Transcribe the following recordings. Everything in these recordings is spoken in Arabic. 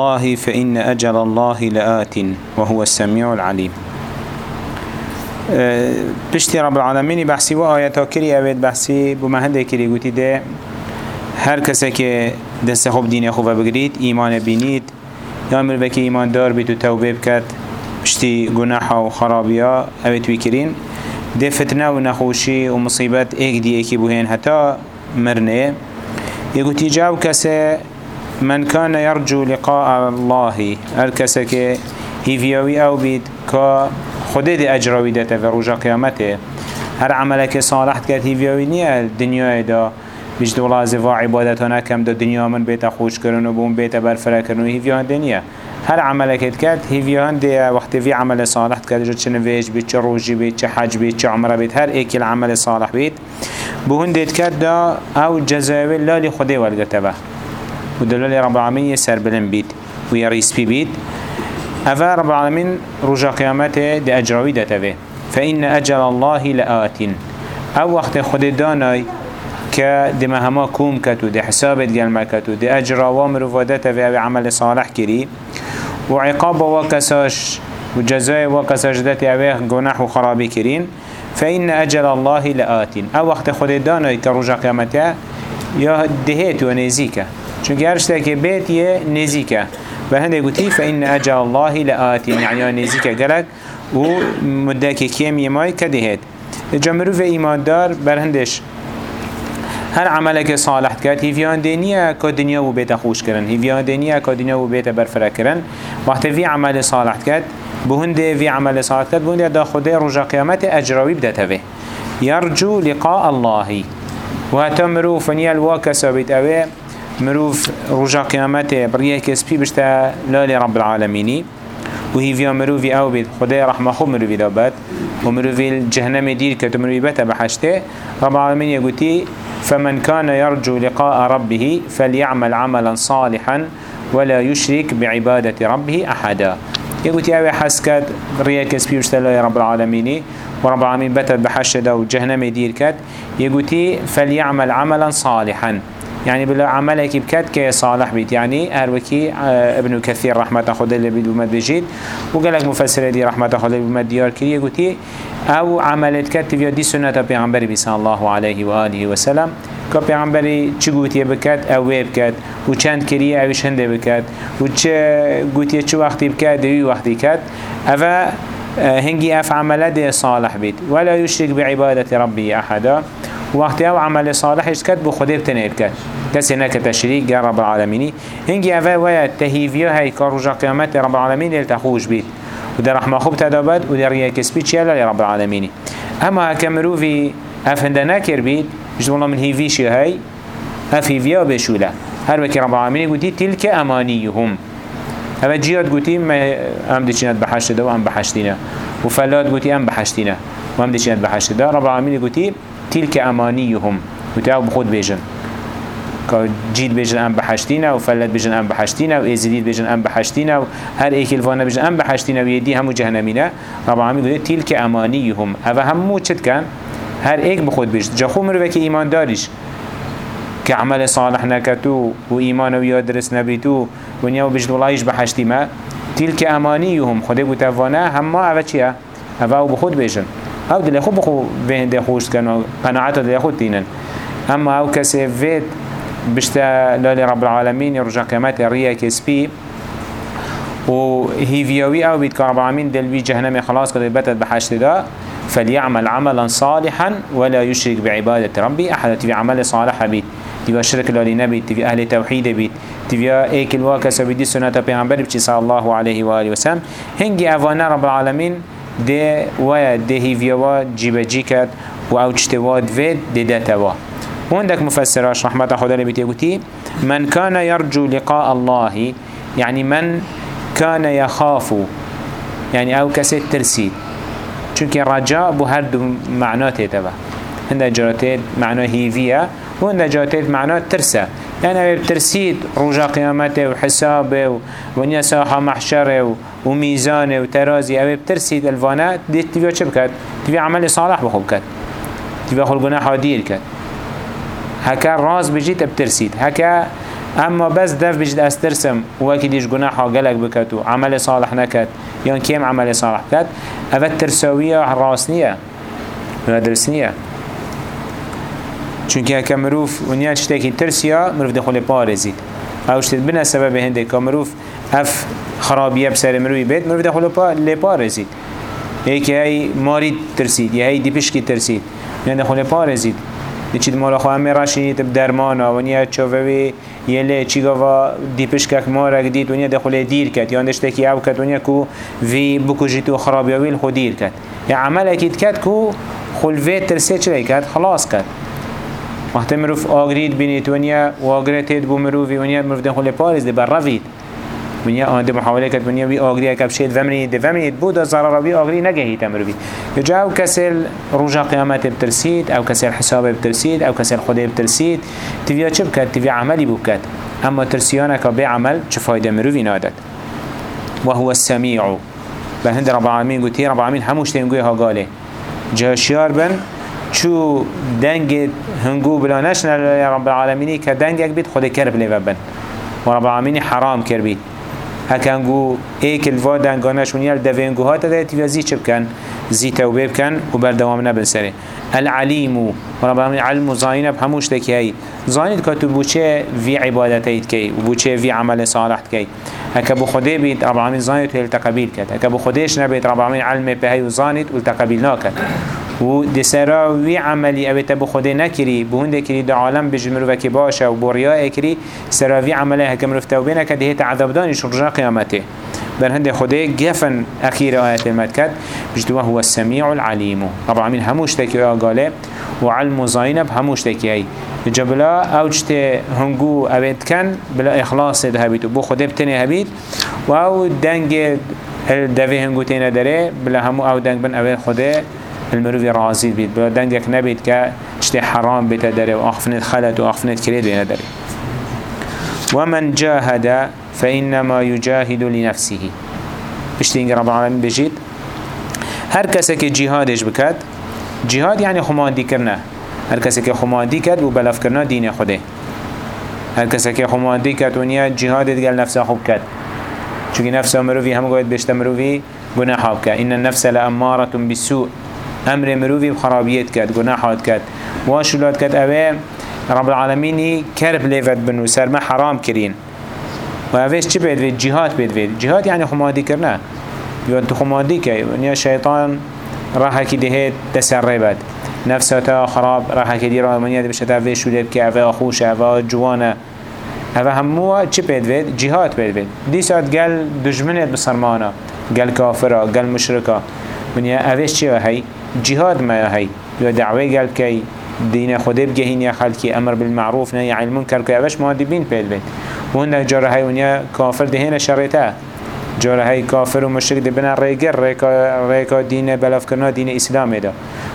الله فإن أجل الله لآت وهو السميع العليم. بشتي رب العالمين بحثي وآياتا كري أبيت بحثي بمهنده كري قوتي ده هر کسی که دست خوب دین خوب بگرید ایمان بینید. یا أمر بکی ایمان دار بید و توبه بکد پشتی گناح و خرابی ها اوید بکرین ده فتنه و نخوشی و مصیبت ایک دی ایکی بوهین حتی مرنه. یکو تیجاو کسی من كان يرجو لقاء الله الكسك هيفيوي أو بيد كا خده دي اجراوي داتا في رجا قيامته هر عملك صالح كات هيفيوي نيا الدنيا دا بيجد والله زفا عبادتنا كم دا دنيا من بيتا خوش كرن وبون بيتا برفرا كرن هيفيوان دنيا هر عملك كات هيفيوان دي وقت في عمل صالح كات جو نويج بيت چه روجي بيت چه حج بيت چه عمره بيت هر ايك العمل صالح بيت بهون ديت كات دا أو جزاوي لا لخده والقتبه ودلال رب العالمين يسر بلن بيت ويريس بي بيت. أفا رب العالمين رجا قيامته دي أجراوي دتبه فإن أجل الله لآت. أو وقت خود داناي كدي مهما كوم كتو دي حسابت قلما كتو دي أجرا وامر وفادته في عمل صالح كري وعقاب وكساش وجزاء وكساش دتي أبيه قناح وخرابي كرين فإن أجل الله لآت. أو وقت خود داناي كرجا قيامته يا دهيت ونزيكه چون که هرشتا که بیت یه نزیکه. و هنده گوتی فإن أجل الله لآتی يعني نزیکه. گلک و مده که کم یمای کده هید جمرو و ایمان دار بر هندش. هر عملك صالح كات هيفيان دنيا كا دنيا و بيت خوش كرن هيفيان دنيا كا دنيا و بيت برفرا كرن وقت في عمل صالح كات بهنده في عمل صالح كات بهنده دا خده رجا قيامت أجراوي بدته به يرجو لقاء الله وهتمرو فنيا الواكسا بيت أوه مروف رجا قيامته بريه كسبي بشتا لالي رب العالمين وهي في مروفي أو بيت خدای رحمه خو مروفي دابت ومروفي الجهنم دير كتو مروفي بتا بحشته رب العالمين يقولي فمن كان يرجو لقاء ربه فليعمل عملا صالحا ولا يشرك بعبادة ربه أحدا. يقولي اوي حسكت ريه كسبي بشتا لالي رب العالمين ورب العالمين بتا بحشته وجهنم دير كت يقولي فليعمل عملا صالحا. يعني بلا عملك بكت كي صالح بيت. يعني أروكي آه، ابن كثير رحمة خد اللي بيد بمد بجيد. وقالك مفسر دي رحمة خد اللي بمد ديار كريه. قلتي أو عملت كت تبيا دي سنة بيغمبري بسان الله عليه وآله وسلم. که پیغمبری چه گوتیه بکد أو بکد و چند کریه اوش هنده بکد و چه گوتیه چه وقتی بکد دوی اوه هنگی اف ده صالح بید ولا يشرك بعبادة ربي أحدا. وقت أو عمل صالحش كد بو خده بتنه بكد كسي نك تشريك يا رب العالمين هنجي اوه ويا تهيفيا هاي كاروجا قيامت رب العالمين التخوش بيت وده رحمة خوب تدابد وده ريا كسبي تشيلا يا رب العالمين اما هكمرو في افنده نكر بيت مش والله من هيفيش هاي اف هيفيا بشولا هر وكي رب العالمين قلتي تلك امانيهم اما قلتي ما ام ديشينات بحشت ده وام بحشتنا وفلات قلتي ام بحشتنا وام ديشينات بحشت ده رب العالمين قلتي تلك أمانيهم. وتعو بخود بيجن. جيد بيجن أم بحشتينا وفلت بيجن أم بحشتينا وإزديد بيجن أم بحشتينا وهر إيك الفانا بيجن أم بحشتينا ويدي همو جهنمينا. رب العالمين يقول تلك أمانيهم. هذا همو چد كان هر إيك بخود بيجن. جخو مروك إيمان داريش كعمل صالح نكتو وإيمان وياد درس نبيتو ونيا وبيجد والله بحشتي ما تلك أمانيهم. خده بتفانا هما أفا چيا أفا بخود بيجن. أو دل خود بخو بهنده خوش کن و قناعت دل خود تینن اما أو کسی وید بشتا لال رب العالمین رجا قیمت ریا کسبی و هيفيوي أو بيت كرب العالمين دل بي جهنم خلاص قد بتت بحشت دا فليعمل عملا صالحا ولا يشرك بعبادة ربي أحد تبي عمل صالح بيت تبي شرك لولي نبي تبي أهل توحيد بيت تبي ايك الواكس بدي سنة پیغمبر بچي صلى الله عليه وآله وسلم هنگي افانا رب العالمين ده ويا ده هيفيوا جيبه جيكت و أو فيد ده دتوا وعندك مفسراش رحمة خدا اللي بتيجوتي من كان يرجو لقاء الله يعني من كان يخاف يعني أو كسي ترسيد چونك رجاء بو هر دو معناته تبا هنده جاتت معنى هيفيا وهنده جاتت معنى ترسى يعني ترسيد رجاء قيامته وحسابه ونيا ساحة محشره وميزانه وترازي أو بترسيد الفانا ديت تبيا چه بكت تبيا عمل صالح بخوب كت تبيا خل گناح دير كت هكا راز بجيت بترسيد هكا اما بس دف بجد استرسم وكي ديش گناحا قلق بكتو عمل صالح نكت يان كيم عمل صالح كت اوه ترسوية راسنية ولا درسنية چونکه اکا مروف ونیا چتاکی ترسیا مروف دخول پارزید أو شتید بنا سبب هنده که مروف اف خرابیه بسر مروی بید مروف دخول پارزید یکی های ماری ترسید یا های دیپشکی ترسید. یعنی دخول پارزید چید مالا خو همه راشینی تب درمانا ونیا چووی یله چی گوا دیپش کک مارک دید ونیا دخول دیر کد یا اندشتکی أو کد ونیا کو وی بکوجی تو خرابیاویل خود دیر کد یا عمل اکید کد کو خلوه ترسید چلی کد خلاص کد وقت مروف آگرید بینید ونیا و آگرتید بو مروفی ونیا مروف دخول پارز دی بر روید. ونیا آنده محاوله کرد ونیا وی آگری اکب شید ومنید دی ومنید بود از ضرر بی آگری نگهید مروفی یجا أو کسل رجا قیامت بترسید أو کسل حساب بترسید أو کسل خود بترسید تیویا چه بکد؟ تیویا عملی بکد. اما ترسیانك بعمل چه فایده مروفی نادد. وهو السميع بهند رب العالمين قلت رب العالمين هموش تنقوي ها قاله جاشيار بن چو دنگ هنگو بلا نشن رب العالمینی که دنگک بید خود بن. و رب العالمینی حرام بید. هکنگو ایک الوا دنگانش ونیال دوینگو ها تده تیوازی چه بکن زی توبه بکن و بردوام نبن سره العلیم و رب العالمین علم و زاینب هموش تکی هی زاینید که تو بوچه وی عبادتیت کی و بوچه وی عمل صالح کی هكا بو خده بيت رب العالمين زانيت والتقبيل كت هكا بو خديش نبيت رب العالمين علم بهي وزانيت والتقبيل ناكت و دسرا وی عملی اوه تبو خوده نکری بو هنده کری دا عالم بجد مروفکی باشه و بوریا اکری سرا وی عملی هکم رفته و بینه که دهیت عذاب دانش رجا قیامته. بر هنده خوده گفن اخیر آیت المد کد بجدوه هو السمیع العلیم. رب العالمین هموش تکی آگاله و علم و زاینب هموش تکی ای. جبلا اوجت هنگو اوید کن بلا اخلاص ده هبید و بو خوده بتنه هبید و أو دنگ دوی هنگو تینه داره بلا همو أو دنگ بن اوید خوده المروفي راضي بيت. بلا دنگك نبيت كا اشتي حرام بيت داري وأخفنت خلت وأخفنت كريد بين داري. ومن جاهد فإنما يجاهد لنفسه. بشتين رب العالمين بجيت. هر كسك جهادش بكات جهاد يعني خماندي كرنا هر كسك خماندي كات وبلف كرنا دين خده هر كسك خماندي كات ونيا جهاد قال نفسه خوب كات چونكي نفسه مروفي هم قويت بشت مروفي گناح بك إن النفس لأمارة بالسوء أمر مروفي بخرابيت كد گناحات كد واشولات كد اوه رب العالمين كرب ليفت بنو سر ما حرام كرين و اوهش چه بيد ويد جهاد بيد ويد جهاد يعني خمادي كرنا يوان تو خمادي كي ونيا شيطان راح كي دهيت تسربت نفسه خراب راح كي دي راه منيا دي بشتا اوه شولت كي اوه خوش اوه جوانا اوه هموه چه بيد ويد جهاد بيد ويد دي ساعت قال دجمنت بسرمانا قال كافرة قال مشركة ونيا اوهش چه هي جهاد ما هي؟ يا دعوه قال كي دين خده بجهين يا خلقي أمر بالمعروف نهي عن المنكر كي اوش مهدبين بيل بيت وهنا جاره هاي ونيا كافر دهين شريتا جاره هاي كافر ومشرك دبنا ريقر ريكا, ريكا دين بلاف كرنا دين اسلام دا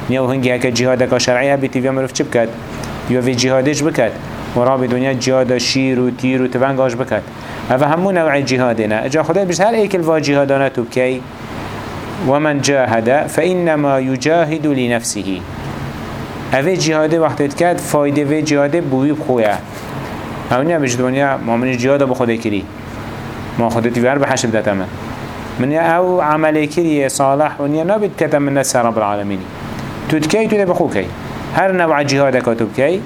ونيا وهنجي هكا جهادك شرعيها بيتي في چه بكت يو في جهادش بكت ورابي دنيا جهاد شير و تير و بكت هذا همو نوع جهادنا اجا خدا بيش هل ايك الوا جهادانا تبكي ومن جاهد فإنما يجاهد لنفسه. اوه جهاد وقت كد فايده و جهاد بوي بخويا أو نیا بجد ونیا ما من جهاد بخوده کری. ما خودت ویر بحش بدت من من أو عمل کری صالح ونیا نبید کتم من نسر رب العالمين تدكي تدى بخوكي هر نوع جهادك تبكي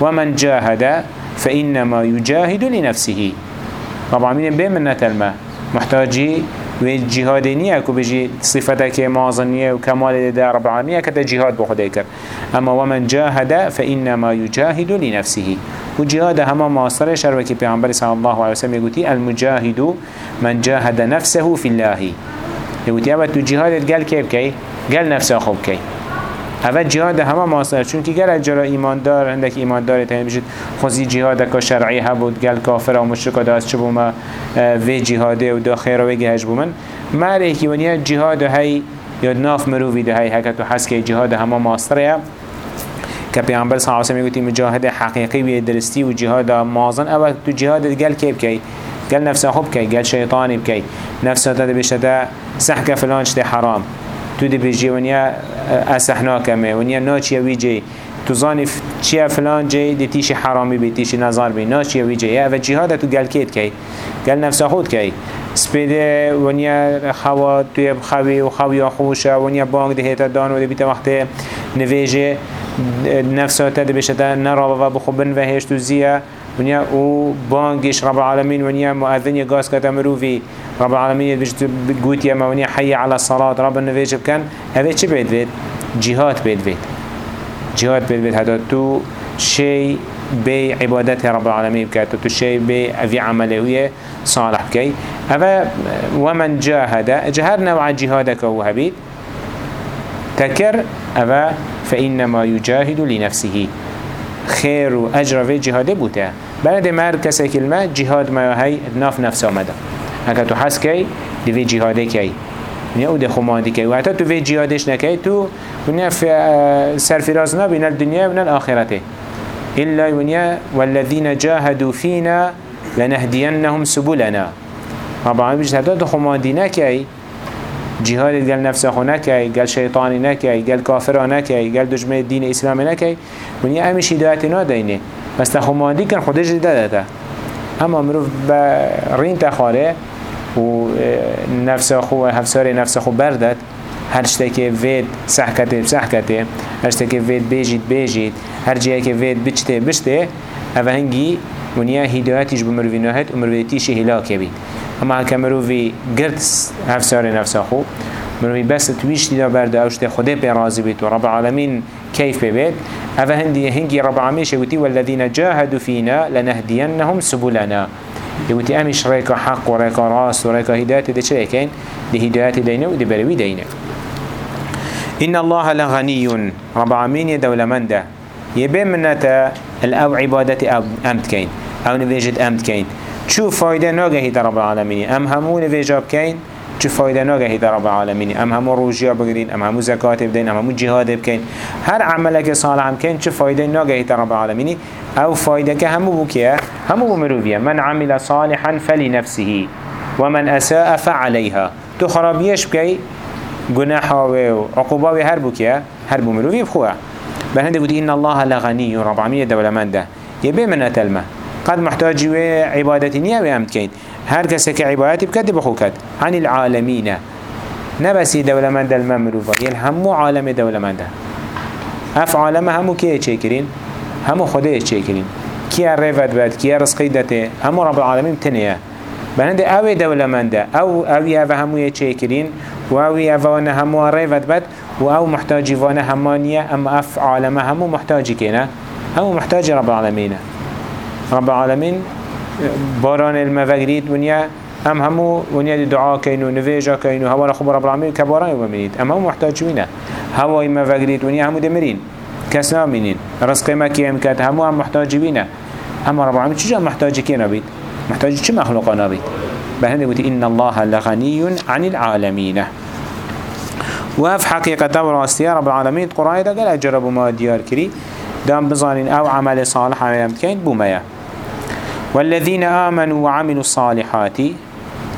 ومن جاهد فإنما يجاهد لنفسه. رب العالمين بين من نتلمه محتاجي و جهاد نیه که بجی صفته که مازنیه و کمال ده رب العالمین که جهاد بخوده کرد. اما ومن جاهد فإنما يجاهد لنفسه. و جهاد همه ماستر شروع که پیغمبر صلی الله علیه وسلم یگوتی المجاهد من جاهد نفسه في الله. یگوتی اول تو جهادت گل که بکی؟ گل نفسه خوب کی؟ اول جهاد همه ماسر چون که گل جرا ایماندار عندك ایماندار تانی بجید خوزی جهاد که شرعی هبود گل کافر و مشرک داست چه بوما وی جهاده و دا خیر و گهش بومن. مره که ونیا جهاد هی یا ناف مروی ده هی هکت و حس که جهاد همه ماستره که پیامبر صلی الله علیه مجاهد حقیقی و درستی و جهاد مازن. اول تو جهاد گل کی بکی؟ گل نفسه خوب کی؟ گل شیطانی بکی. نفسه تا بشته سحک فلان شته حرام. تو دی بجی ونیا اسحنا کمه. ونیا ناچی ویجی؟ تو زانی چیه فلان جی دی تیشی حرامی بی تیشی نظر بی. ناشیه وی جیه و جهاد تو گل کید کی؟ گل نفس خود کی؟ سپیده ونیا خوا توی خوی و خوی خوشه ونیا بانگ دهیتا دان و دی بیت وقت نویجه نفساته دی بشتا نرا و بخوبن و هشتو زیه. ونیا أو بانگش رب العالمین ونیا مؤذن یگاز کتا مروفی. رب العالمین بجت گوت یا ونیا حی الصلاة رب النویج بکن. هذا چه بید بید؟ جهاد بید بید. جهاد بید بید. حتی تو شيء بي عبادت رب العالمين بكات تو شيء بي في عمله صالح كي أفا ومن جاهد. جهر نوع جهادك هبيت تكر أفا فإنما يجاهد لنفسه. خير وأجر في جهاد بوتا بلد مار كسي كلمة جهاد ما هي ناف نفسه مدى هكا تو حس دي في جهاده كي نیا أو دخماندی که و حتی تو في جهادش نکی تو ونیا سرفراز نبین الدنیا و الآخرته إلا ونیا والذین جاهدوا فينا لنهدينهم سبلنا. العالمين بيجي هذا دخماندی نکی. جهاد قال نفسه خو نکی قال شیطانی نکی قال کافر نکی قال دشمن دین اسلام نکی ونیا همش هدایت نادینه بس تخماندی کن خودش داده اما مروف با رین تخاره و نفس خو هفسار نفس خو بردد هر شته که وید سحکته بسحکته هر شته که وید بیجید بیجید. هر جایی که وید بچته بچته. اوه هنگی ونیا هدایتیش بمروی نهد و مرویتیش هلاکه بید. اما هکه مروی گرد هفسار نفس خو مروی بس تویش دیدا برده اوشته خوده پی رازی بید و رب العالمین كيف ببيت أفا هندي هنجي رب العالمين شوتي والذين جاهدوا فينا لنهدينهم سبلنا يقولي أمش ريكا حق وريكا راس وريكا هداية دي چه كين دي هداية دينا ودي بروي دينا إن الله لغني رب العالمين دولة من ده يبين منتا الأو عبادة أمت كين أو نفيجد أمت كين شو فايدة نوغه رب العالمين أم همو نفيجاب كين چه فایده ناگهی در رب العالمین ام همو روژیا بگیرین؟ ام همو زکات بدین؟ ام همو جهاد بکن هر عمله که صالح هم کن چه فایده ناگهی در رب العالمین أو فایده که همو بو کیه؟ همو بو مروفیه من عمل صالحا فلنفسه ومن اساء فعليها تو خرابیش بکی؟ گناح و عقوبه هر بو کیه؟ هر بو مروفی بخواه. بل هنده قلت إن الله لغني رب العالمين دولة من ده يبي من أتلمه قد محتاج عبادتي نيا ويامت كين هر کسی که عبادتی بکد بخو کد عن العالمین. نبسی دولمند الممروفه یعنی همو عالم دولمنده اف عالم همو چه کرین؟ همو خوده چه کرین. کیه ریفت بد کیه رزقی دته همو رب العالمین تنیه بنده اوی دولمنده أو اوی أو همو چه کرین؟ و اوی أو همو ریفت بد و أو محتاجی وانه همانیه. اما اف عالم همو محتاجی کنه همو محتاج رب العالمين رب العالمين باران المفقريت ونيا هم همو ونيا دعا كينو نفيجا كينو هوا لخب رب العالمين كباران يومنيت هم محتاجوين هوا المفقريت ونيا همو دمرين كسنا منين رزق ما كيام كات همو هم محتاجوين أما رب العالمين چجا محتاج كينا بيت محتاج چه مخلوقانا بيت بهنده قلت إن الله لغني عن العالمين وف حقيقة وراستيا رب العالمين قرآن قال أجربوا ما ديار كري دام بظانين أو عمل صالح عمل كين بوميا والذين آمنوا وعملوا الصالحات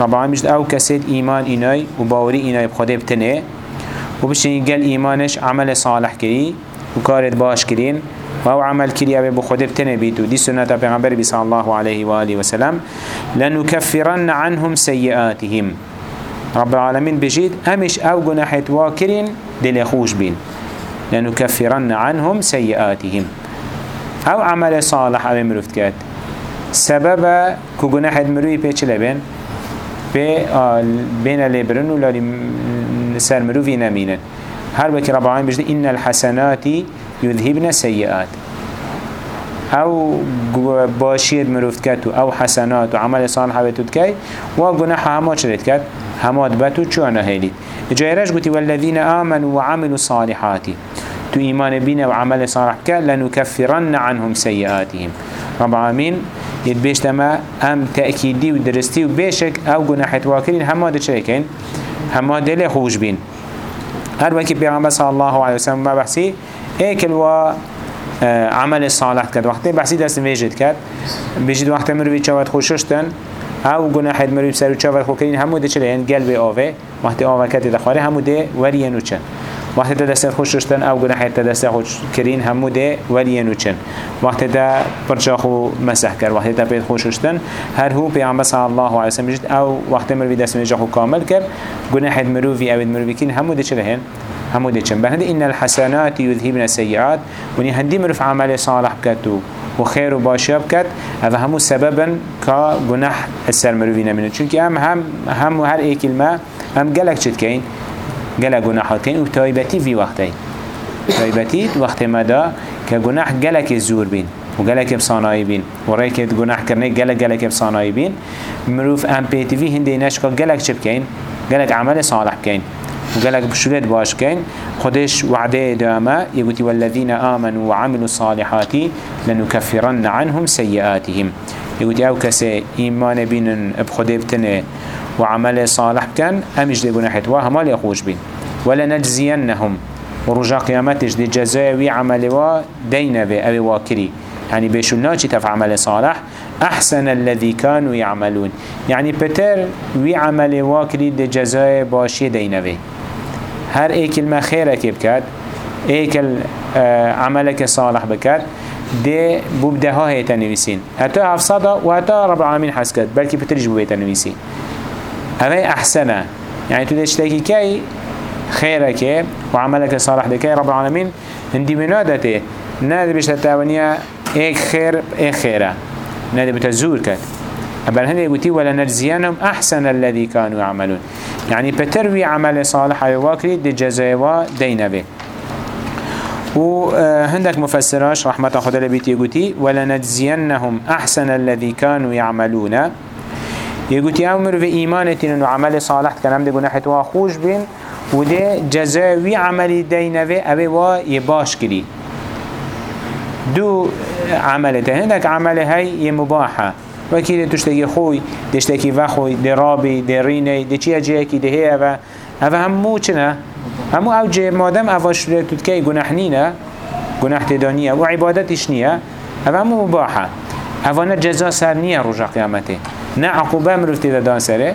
رب العالمين أو كسد إيمان إناي وباوري إناي بخده بتنه وبشتني قال إيمانش عمل صالح كري وكارت باش كرين وهو عمل كري أبي بخده بتنه بيتو. دي سنة پیغمبر صلى الله عليه وآله وسلم. لنكفرن عنهم سيئاتهم. رب العالمين بجيد همش أو جناحت واكرين دل خوش بين. لنكفرن عنهم سيئاتهم. أو عمل صالح أبي مرفت كات. سبب کو گناه مروی پیچ لبن به بین لبرن و لالی سر مروی نمینن. هر وقت رب العالمين بجد إن الحسنات يذهبن سيئات أو باشید مروفت کت أو حسنات و عمل صالح بتود کی و گناه همه چرید کت همه بتو چوانا هیلید جایرش گوتی والذین آمنوا وعملوا الصالحات تو ایمان بین و عمل صالح که لنكفرن عنهم سيئاتهم رب العالمين يتبيش لما ام تأكيدي ودرستي وبيشك أو جناحت واكرين هما ده شاكين هما ده لي خوش بين هر وكي بيغمبر صلى الله عليه وسلم ما بحسي ايكل و عمل الصالح كد. وقتی بحثی دست ویجد کرد بجد وقت مروی چاوت خوششتن أو گناحت مروی بسر و چاوت خوکرین ده چلی هن قلب آوه. وقتی آوه کتی دخواره ده ورین و وقت تا دست خوش شتن أو گناح تا دست خوش کرین همو ده ولین و چن وقت تا پرچاخو مسح کر وقت تا پید خوش شتن هر هو پیامبر صلی الله علیه وسلم جد آو وقت مروی دست مجاخو کامل کر گناح مروی آو مروی کین همو ده چه هن همو ده چن بهند ان الحسنات يذهبن السيئات وني هندي مرف عمل صالح كتو وخير وباشياب كت هذا همو سببا كجناح السر مروفينا منه چونك هم هم هم هر اي كلمة هم قلق چد كين قلق جناحات كين وتايبتي في وقتين تايبتي وقت مدى كجناح قلق الزور بين وقالك بصاناي بين وريك جناح كرني قالك قالك بصاناي بين مروف ام بي تي في هندي نشكا قالك شب كين قالك عمل صالح كين وقالك بشولت باش كين خدش وعده داما يقولي والذين آمنوا وعملوا الصالحات لنكفرن عنهم سيئاتهم يقولي أو كسي إيمان بين بخده بتنه وعمل صالح كان امش دي قناحة وهما ليخوش بين. ولا نجزينهم ورجا قيامتش دي جزاوي عمل وا دينا بي أبي واكري. يعني بيشلناش تف عمل صالح. أحسن الذي كانوا يعملون. يعني بتر وي عمل واكري دي جزاء باشي دينا بي. هر اي كلمة خيرك بكات اي كل آه عملك صالح بكات. دي ببدها هي تنويسين. حتى هفصدا وحتى رب العالمين حسكت بلكي بترج بو تنويسين. هذا أحسن يعني تدشتكي كي خيرك وعملك صالح بكي رب العالمين. هندي منادته نادي بشتاونيا إيك خير إيك خيرة. نادي بتزور كت أبل هندي يقولي ولا نجزيانهم أحسن الذي كانوا يعملون. يعني بتروي عمل صالح يواكري دي جزاوا دينا به وهندك مفسراش رحمة خدا لبيت يقولي ولا نجزينهم أحسن الذي كانوا يعملون. يقولي أمر في إيمانتين عمل صالح كلام دي قناحة واخوش بين وده جزاوي عمل دينا به أبي وا يباش كري دو عملته هندك عمل هاي مباحة وكي تشتكي خوي تشتكي وخوي دي رابي دي چيا جيكي دي هي اوه اوه همو چنا همو او جه مادم اواش رتود که گناه نینه گناه تدانیه و عبادتش نیه او همو مباحه اوانه جزا سر نیه روژا قیامته نه عقوبه مروف تیده دان سره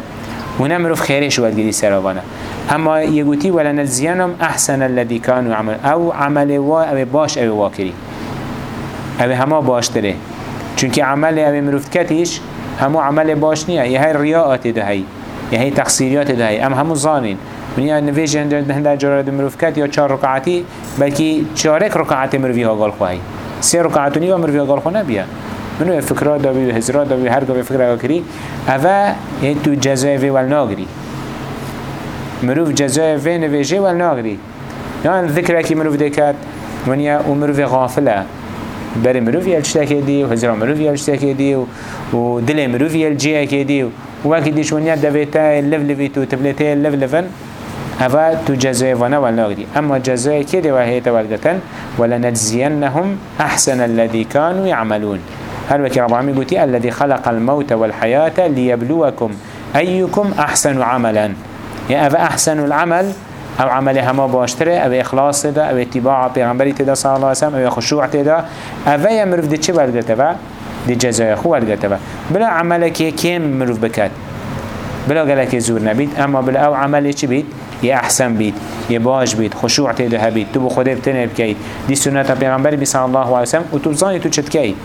و نه مروف خیرش ولگیری سر اوانه اما یگوتی ولن زیانم احسن الذي كانوا عمل او عمل وا او باش او واکری او همه باشتره چونکه عمل او مروفت کتیش همو عمل باش نیه یه های ریاعت ده هی یه های تقصیریات ده هی ام همو زانین ونیا نویج هنده جرار ده مروف کت یا چار رکعتی بلکی چارک رکعت مروفی ها گال خواهی سه رکعتونی و مروفی ها گال خواه نبیه منو فکرات دا بی هزرات دا بی هر گاه فکر کری اوه یه تو جزای وی ول ناگری مروف جزای وی نویجه ول ناگری یان ذکر اکی مروف دکت ونیا و مروف غافله بر مروفی الشتاکی دی و هزار مروفی الشتاکی دی و دل مروفی الجیه دی و وقتی دیش ونیا دویتا لف لفیت و تبلته لف لفن هوا تو جزای والناغدي اما جزای که دی وهیت والگتن ولنجزينهم احسن الذي كانوا يعملون هل وكي رب العالمين قلتي الذي خلق الموت والحياة ليبلوكم أيكم أحسن عملا. يعني أفا أحسن العمل أو عمل هما باشتره أو اخلاص ده أو اتباع پیغمبری تدا صلی الله علیه وسلم أو خشوع تدا. أو یا مروف ده چه ولگته با ده جزای خو ولگته با بلا عمل که کم مروف بکد؟ بلا گلک زور نبید اما بلا أو عمل چه بید؟ یه أحسن بید یه باش بید خشوع تدا بید تو بخوده بتنه بکید دی سنت پیغمبری بی صلی الله علیه وسلم و تو بزانی تو چت کی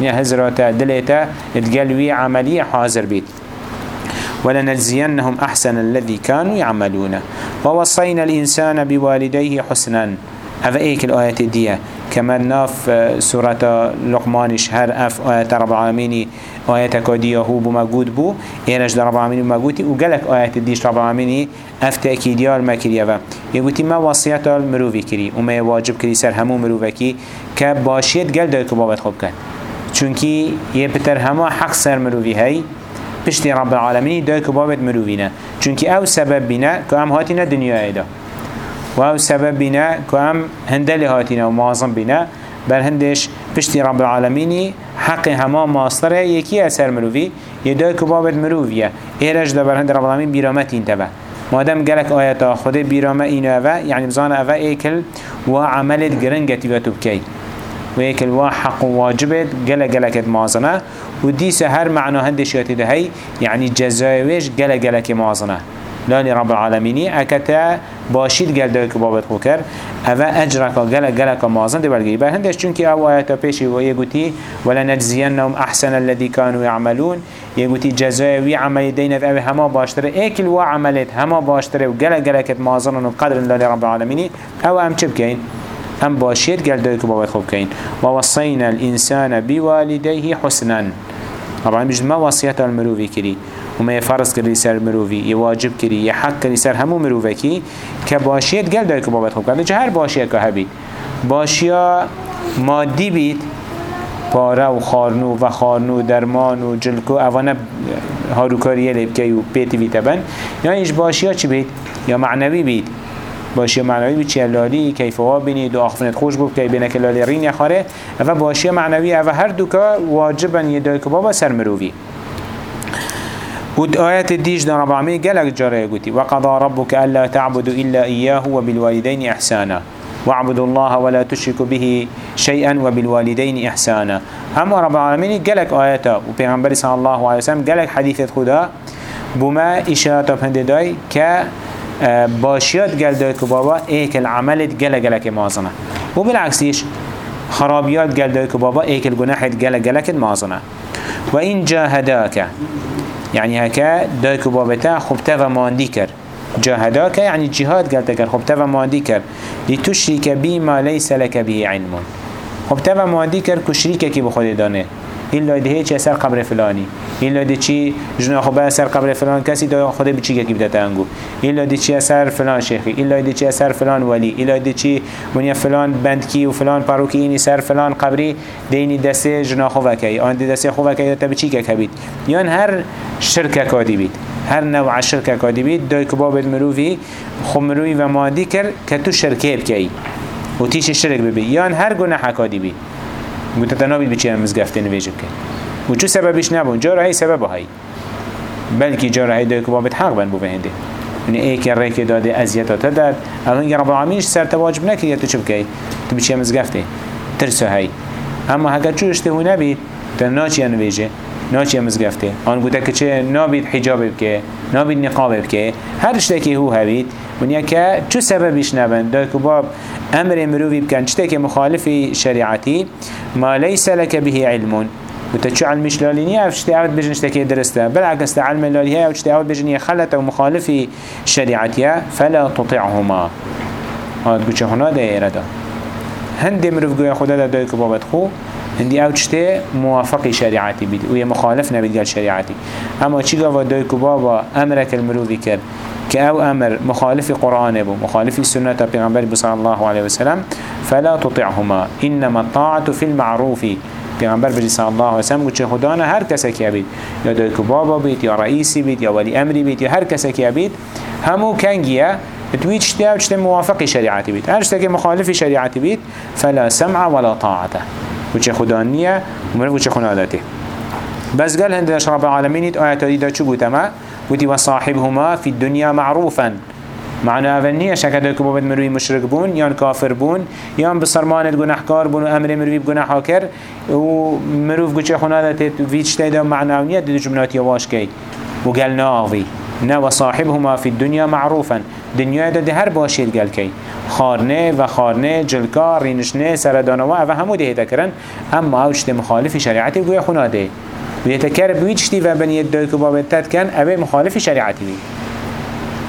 نه هزرات دلتا اتقلوی عملی حاضر بید ولنجزينهم أحسن الذي كانوا يعملون. ووصينا الإنسان بوالديه حسنا. هذا إيك الآية دي كما ناف سورة لقمان شهر أف آية رب العالمين آية كودية هو بمجود بو إيرج رب العالمين بمجودي وقالك آية ديش رب العالمين أف تأكيدية المكرية يقول ما وصيات المروفي كري وما واجب كري سر همو مروفكي كباشيت قل دايكو بابت خوب كان. چونكي يبتر هما حق سر مروفي هاي پشتی رب العالمین دای که بابت مروینه أو سبب بینه که هم هاتینه دنیای و أو سبب بینه که هم هندل هاتینه و معظم بینه. بر هندش پشتی رب العالمینی حق همه ماستره. یکی اثر مروی یه دای که بابت مرویه. ایرش بر هند رب العالمین بیرامت این تبه. مادم گلک آیتا خود بیرامه اینو اوه یعنی بزان اوه ایکل و عملت گرنگتی و تبکی ويك الوا حق واجبت جل جلك مازنة. وديس هر معنى هندش هي يعني جزاويش جل جلك مازنة. لا لرب العالمين أكتا باشید گل دای که بابت خو کر اوه اجرک گلک گلک مازن دی بلگی بر هندش چونکی أو آیتا پیشی و یه گوتی ولا نجزینهم احسن الذي كانوا يعملون یه گوتی جزای وی عملی دین اوه هما باشتره. ایکل و عملت هما باشتره. و گلک گلکت مازن و قدر الله رب العالمین أو هم چه بکین؟ هم باشید گل دای که بابت خوب کین. و وصینا الانسان بوالديه حسنا. طبعا بیشت ما وصیت المروفي کری. و ما یه فرض کری سر مروفی یه واجب یه حق کری سر همو مروفی كي که باشیت گل بابت خوب کرده. چه هر باشیه که هبید باشیا مادی بید پاره و خارنو و خارنو درمان و جلکو اوانا هاروکاریه لبکی و پیتی بیتبن یا ایش باشیا چی بید یا معنوی بید باشی معنوی بی چیه لالی کیف ها بینی دو آخفنت خوش بود که بینه که لالی رین یخاره و باشی معنوی و هر دو که واجبا یه دای که بابا سر مروی. ود آيات الديج دان رب العالمين قالك جاري قوتي وقضى ربك ألا تعبدوا إلا إياه وبالوالدين إحسانا. واعبدوا الله ولا تشركوا به شيئا وبالوالدين إحسانا. أما رب العالمين قالك آياته وبيغنبري صلى الله عليه وسلم قالك حديثة خدا. بما إشارة بهند داي ك باشيات قال داي كبابا ايك العمل قال قالك مازنه. وبالعكسيش خرابيات قال داي كبابا ايك الجناح قال قالك مازنه. وإن جاهداك يعني هكا داي كبابتا خبتا وماندي كر جاهداك يعني جهاد قال تكر خبتا وماندي كر لتشرك بما ليس لك به علم. خبتا وماندي كر كشريكك بخود دانه. إلا ده چه سر قبر فلاني إلا ده چی؟ جنا خوبه سر قبر فلان کسی دا خود بچی که بیده تنگو إلا ده چی سر فلان شیخی. إلا ده چی سر فلان ولی. إلا ده چی؟ منیا فلان بندکی و فلان پاروکی اینی سر فلان قبری دینی دسته جنا خوبه کی آن دسته خوبه کی تا بچی که بید یان هر شرکه کادی بید. هر نوع شرکه کادی بید. دای کباب المروفی خمروی و مادی کر که تو شرکه بکی. و تیش شرک ببی. یان هر گناه کادی بید. گوته تنابید بچی هم مزگفته نویجه که؟ و چو سببش نبون جارا هی سبب هایی بلکی جارا هی دای که بابت حق بن بو بهنده یعنی ایک ریک داده ازیتا داد الان رب العالمینش سر تواجب نکرد تو چه بکی تو بچی هم مزگفته ترسو هی. اما هگر چو اشتهو نبید تا ناچی نویجه ناچی مزگفته آن گوته که چه نابید حجاب بکه نابید نقاب بکه هر اشتکی هو هبید ونیا که چو سببش نبند؟ دای که باب أمر مروفی بکن. چه که مخالف شریعتی؟ ما لیس لك به علمون وتشو علم مش لالينية أو شتى عود بجن شتى درسته. بالعكس علم لاليها أو شتى عود بجن خلت أو مخالف شريعتها فلا تطيعهما هاد بچه هنا ده إرادا هندي مروف قوي خدا ده دايك بابت خو. هندي أو چته موافق شريعتي بيد ويا مخالف نبيد قال شريعتي اما چي قاوا دايكو بابا؟ امرك المروفي كر كأو أمر مخالف قرآن بو مخالف سنة پیغمبر صلى الله عليه وسلم فلا تطعهما إنما الطاعة في المعروف. پیغمبر بجی صلی الله علیه و سلم گوشه خدانا هر کسی که بید یا دایکو بابا بید یا رئیسی بید یا ولی امری بید یا هر کسی که بید همو کنگیه توی چتی أو چتی موافق شریعتی بید هر که مخالف شریعتی بید فلا سمع ولا طاعته گوشه خدا نیه ومن گوشه خنادته بس قال هندش رب العالمين آيات دي دا چو بوتما بوتي وصاحبهما في الدنيا معروفا. معنى أولنية شكا که بابد مروی مشرک بون یان کافر بون یان بسرمانت گناهکار بون و أمر مروی بگناه کر و مروف خونه ده ویچ تیدا معنى أولنية دي جملات يواش كي وقال ناغوي نا وصاحبهما في الدنيا معروفا. دنيا ده ده هر باشيل قال كي خارنه و خارنه جلکار رینشنه سردانوا و همو ده کرن اما اوشت مخالف شریعتی گویا خونه ده ويتكرر بويتشتي و بني الدوك بابتات كان أبي مخالف شريعتي بي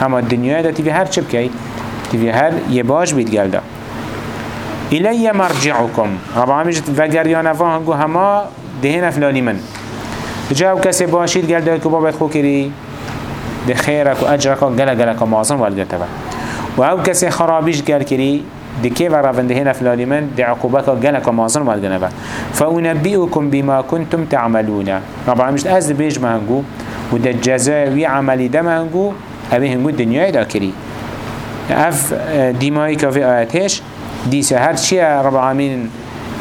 اما الدنيا دا تبي هر چب كي تبي هر يباش بيت قال دا. إلي مرجعكم رب العالمين وگر يانا فاهنگو هما دهنا فلاني من. جاو كسي باشيد قال دوك بابت خو كري ده خيرك و أجرك و قلق قلق مازن والقتبه و أو كسي خرابيش قال كري دكي ورافن دهنا فلاني من؟ دي عقوبك قلق مازن والقنبه فأنبئكم بما كنتم تعملون. رب العالمين أز بيج مهنگو و ده جزاء وي عملي ده مهنگو اوه هنگو دنیای دا کری أف دیمایی که في آیتش دیسه هر چی رب العالمین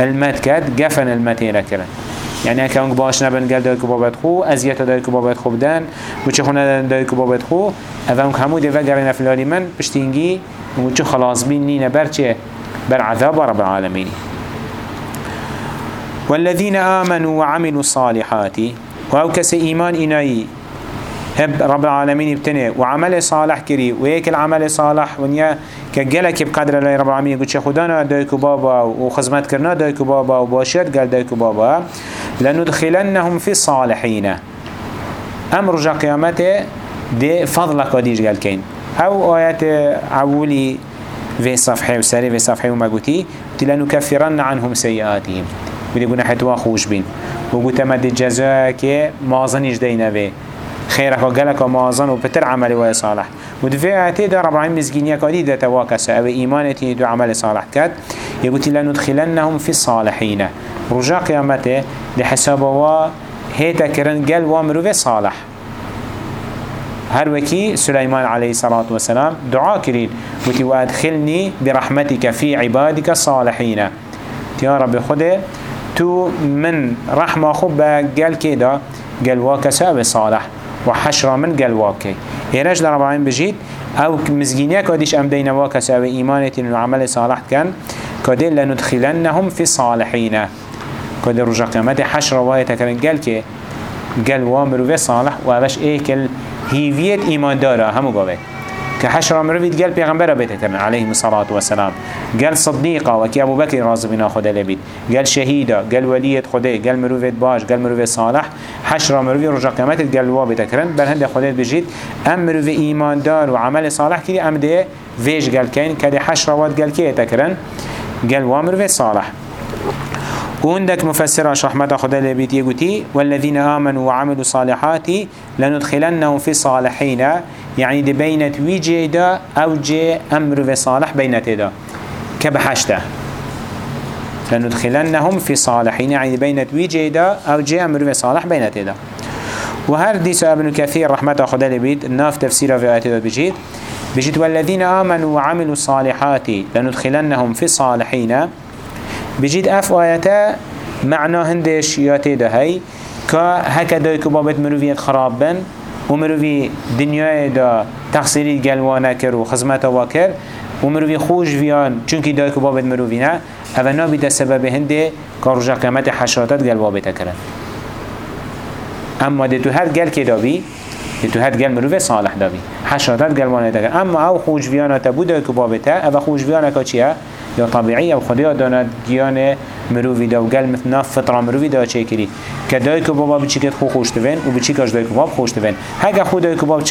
المت کد گفن المتین را کرن يعني اگه اونگ باش نبن گل دای که بابت خو ازیت دای که بابت خوب دن و چه خونه دای که بابت خو. اوه اونگ همو دیوه گرین فلالی من پشتینگی و چه خلاص بین نینه بر چه بر عذاب رب العالمين والذين آمنوا وعملوا الصالحات وهو كس إيمان إناي هب رب العالمين بتنه وعمل صالح كري ويك العمل صالح ونيا كجلك بقدر الله رب العالمين يقول خدانا دايكو بابا وخدمت كرنا دايكو بابا وباشر قال دايكو بابا. لندخلنهم في الصالحين. أمر رجع قيامته دي فضلك وديش قال كين أو آيات عولي في صفحة وسري في صفحة وما قلتي لنكفرن عنهم سيئاتهم. بدي قلنا حتوا خوش بين وقلت مد الجزاء كي مازنش دينا به. خيرك وقالك مازن وبتر عمل ويا صالح. ودفع آياتي دا رب العالمين مزجينيا كادي دا تواكس أو إيمانتي دو عمل صالح كات. يقول لندخلنهم في الصالحين. رجاء قيامته لحسابه هيتا كرن قال وامرو في صالح. هر وكي سليمان عليه الصلاة والسلام دعا كرين. وتي وأدخلني برحمتك في عبادك الصالحين. يا رب خده تو من رحمة خب قال كده قال واكسا صالح. وحشرة من قال واكي يرج رب العالمين بجيت أو مزجينيا كاديش ام دينا واكسا وإيمانتين وعمل صالح كان كدين لندخلنهم في الصالحين كده رجع قيامته. حشرة واية تكرن قال كي قال وامر في صالح وابش إيه كل هيفيت إيمان دارا همو قوي. كحشر مروفيد قال بيغمبر بيتكرن عليه الصلاة والسلام. قال صديقة وكي أبو بكر راضي بنا خدا لبيت. قال شهيدة قال ولية خدا قال مروفيد باش قال مروفيد صالح. حشر مروفي رجع قيامت قال وابي تكرن بل هند خدا بجيت. أم مروفي إيمان دار وعمل صالح كي أم ده فيش قال كين كده حشر واد قال كي تكرن قال وامروفي صالح. وعندك مفسر رحمة خدا لبيت يقولي والذين آمنوا وعملوا صالحات لندخلنهم في صالحين يعني دي بينت ويجي دا أو جي أمر في صالح بينت دا. كبحشته لندخلنهم في صالحين يعني بينت ويجي دا أو جي أمر في صالح بينت دا. وهر دي ابن كثير رحمة خدا لبيت الناف تفسير في آيات بجيت. بجيت والذين آمنوا وعملوا صالحات لندخلنهم في صالحين بجید اف آیتا معنا هندش یاته ده هکا دای که بابت مروفیت خراب بن و مروفی دنیای دا تقصیری گلوانه کر و خزمت وا کر و مروفی خوش ویان چونکی دای که بابت مروفی نه اوه نابی ده سبب هنده که رجا قیمت حشراتت گل بابت کرن. اما ده تو هر دابی ده تو هر گل مروفی صالح دابی. حشراتت گلوانه ده اما أو خوش ویانه تا بود دای که بابته اوه خوش ویانه که چیه؟ یا طبیعی أو خدا داند گیان مروی دا و گل مثل فطره مروی دا چه کری بابا بچی خو خوش دوین و بچی که دای که باب خوش دوین هگه خود دای که باب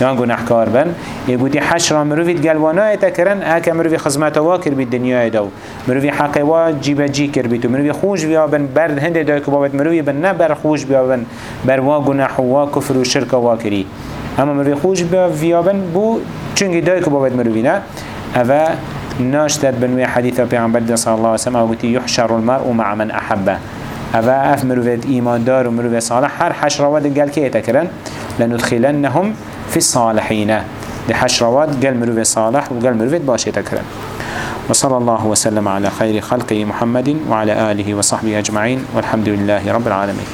بن یا گناهکار بن. یه گویی حشر مروی گلوانای تکرن اکه مروی خدمت وا کر بی دنیای دو. مروی حق وا جیب جی کر بی تو. مروی خوش بیا بن بر هند دای که بابت مروی بن نه بر خوش بیا بن. بر وا گناه وا کفر و شرک وا کری. اما مروی خوش بیا بیا بن بو چونك دايك بابد مروفينا أفا ناشتت بنوي حديث پیغمبر صلى الله عليه وسلم وقتي يحشر المرء مع من أحبه أفا أف مروفيت إيمان دار ومروفيت صالح هر حشروات قال كي يتكرن لندخلنهم في الصالحين. دي حشروات قال مروفيت صالح وقال مروفيت باش يتكرن وصلى الله وسلم على خير خلقه محمد وعلى آله وصحبه أجمعين والحمد لله رب العالمين.